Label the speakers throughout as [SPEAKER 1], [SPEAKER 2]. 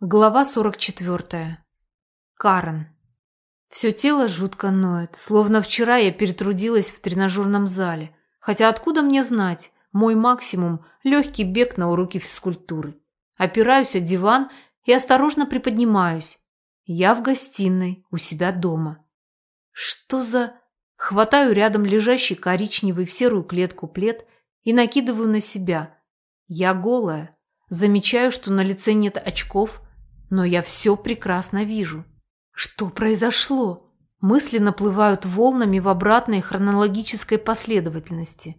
[SPEAKER 1] Глава 44. Карен. Все тело жутко ноет, словно вчера я перетрудилась в тренажерном зале. Хотя откуда мне знать? Мой максимум – легкий бег на уроке физкультуры. Опираюсь о диван и осторожно приподнимаюсь. Я в гостиной, у себя дома. Что за... Хватаю рядом лежащий коричневый в серую клетку плед и накидываю на себя. Я голая. Замечаю, что на лице нет очков – но я все прекрасно вижу. Что произошло? Мысли наплывают волнами в обратной хронологической последовательности.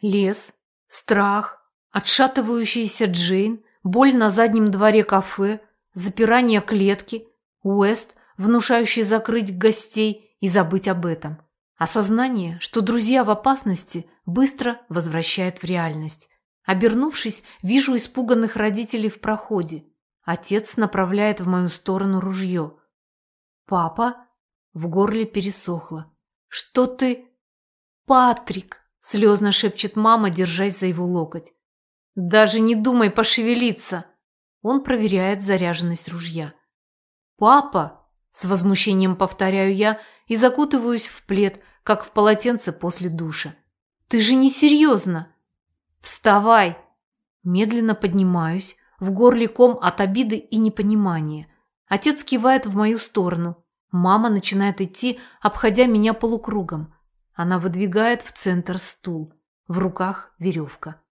[SPEAKER 1] Лес, страх, отшатывающаяся Джейн, боль на заднем дворе кафе, запирание клетки, Уэст, внушающий закрыть гостей и забыть об этом. Осознание, что друзья в опасности, быстро возвращает в реальность. Обернувшись, вижу испуганных родителей в проходе. Отец направляет в мою сторону ружье. «Папа?» В горле пересохло. «Что ты...» «Патрик!» Слезно шепчет мама, держась за его локоть. «Даже не думай пошевелиться!» Он проверяет заряженность ружья. «Папа!» С возмущением повторяю я и закутываюсь в плед, как в полотенце после душа. «Ты же не серьезно!» «Вставай!» Медленно поднимаюсь, в горле ком от обиды и непонимания. Отец кивает в мою сторону. Мама начинает идти, обходя меня полукругом. Она выдвигает в центр стул. В руках веревка.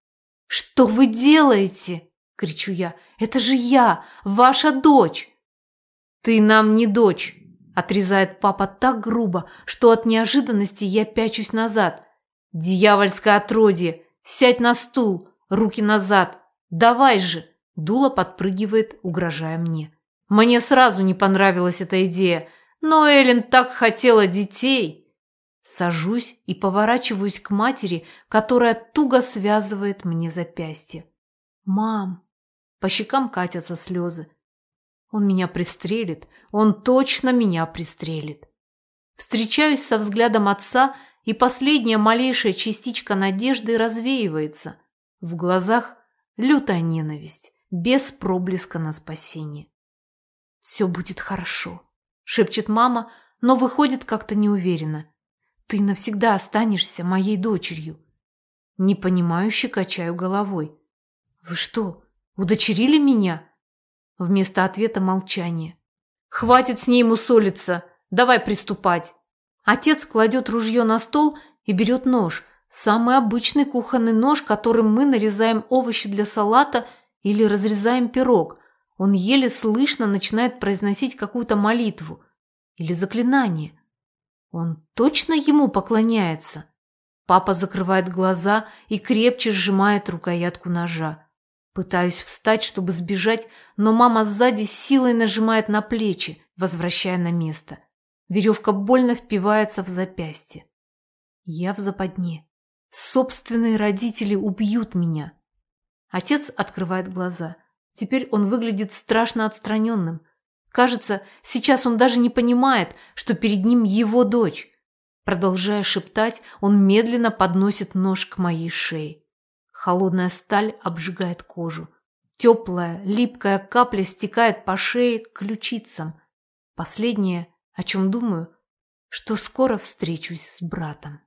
[SPEAKER 1] «Что вы делаете?» – кричу я. «Это же я, ваша дочь!» «Ты нам не дочь!» – отрезает папа так грубо, что от неожиданности я пячусь назад. «Дьявольское отродье! Сядь на стул! Руки назад! Давай же!» Дула подпрыгивает, угрожая мне. Мне сразу не понравилась эта идея, но Эллен так хотела детей. Сажусь и поворачиваюсь к матери, которая туго связывает мне запястье. «Мам!» По щекам катятся слезы. Он меня пристрелит, он точно меня пристрелит. Встречаюсь со взглядом отца, и последняя малейшая частичка надежды развеивается. В глазах лютая ненависть без проблеска на спасение. «Все будет хорошо», – шепчет мама, но выходит как-то неуверенно. «Ты навсегда останешься моей дочерью». Непонимающе качаю головой. «Вы что, удочерили меня?» Вместо ответа молчание. «Хватит с ней мусолиться! Давай приступать!» Отец кладет ружье на стол и берет нож. Самый обычный кухонный нож, которым мы нарезаем овощи для салата – или разрезаем пирог. Он еле слышно начинает произносить какую-то молитву или заклинание. Он точно ему поклоняется. Папа закрывает глаза и крепче сжимает рукоятку ножа. Пытаюсь встать, чтобы сбежать, но мама сзади силой нажимает на плечи, возвращая на место. Веревка больно впивается в запястье. Я в западне. Собственные родители убьют меня. Отец открывает глаза. Теперь он выглядит страшно отстраненным. Кажется, сейчас он даже не понимает, что перед ним его дочь. Продолжая шептать, он медленно подносит нож к моей шее. Холодная сталь обжигает кожу. Теплая, липкая капля стекает по шее к ключицам. Последнее, о чем думаю, что скоро встречусь с братом.